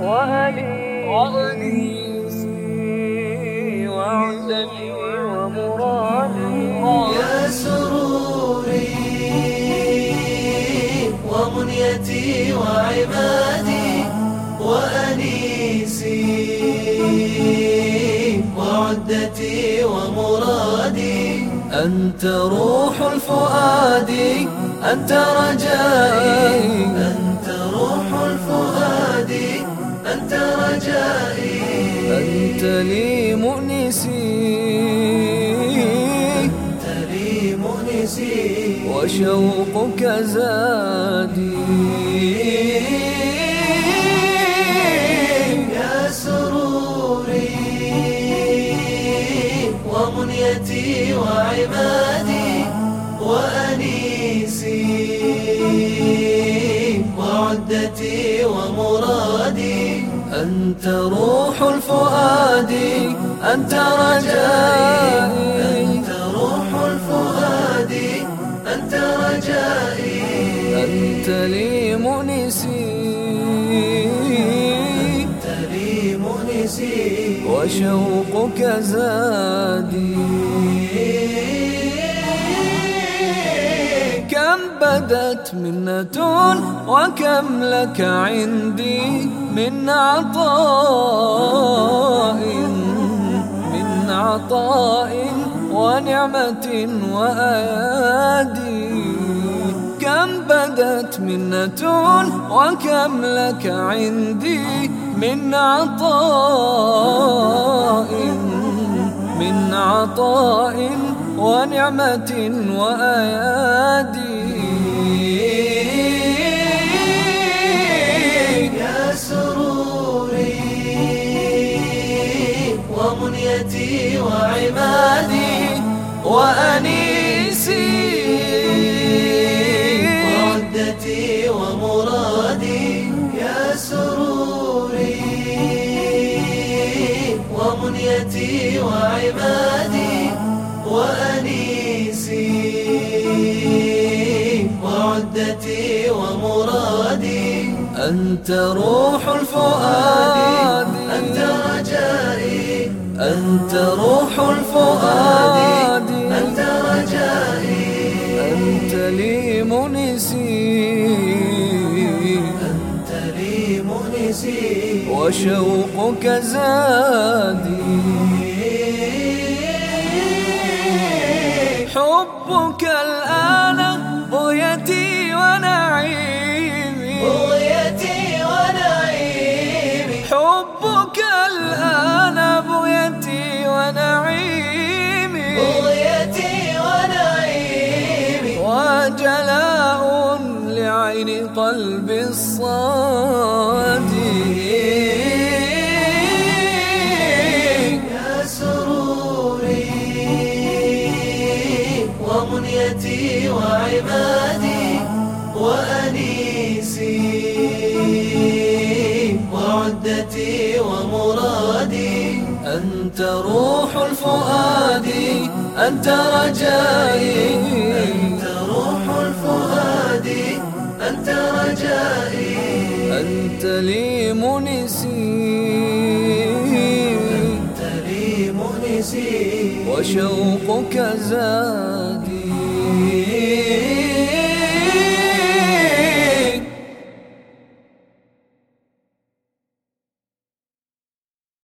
وعمادي وأنيسي وعزتي ومرادي يا سروري ومنيتي وأنيسي وعدتي ومرادي أنت روح الفؤاد أنت رجائي أنت رجائي أنت لي مؤنسي أنت لي مؤنسي وشوقك زادي يا سروري ومنيتي وعمادي وأنيسي أنت روح الفؤاد أنت رجائي أنت روح الفؤاد أنت رجائي أنت لي مؤنسي أنت لي وشوقك زادي. بدت منة وكم لك عندي من عطاء من عطاء ونعمة وأيادي كم بدت منة وكم لك عندي من عطاء من عطاء ونعمة وأيادي ومنيتي وعمادي وأنيسي وعدتي ومرادي يا سروري ومنيتي وعمادي وأنيسي وعدتي ومرادي أنت روح الفؤاد أنت روح الفؤاد أنت رجائي أنت لي منسي أنت لي مؤنسي وشوقك زادي حبك الآن بغيتي لعين قلبي الصادي يا سروري ومنيتي وعمادي وأنيسي وعدتي ومرادي. أنت روح الفؤاد أنت رجائي. أنت لي منسي. وشوقك زاد.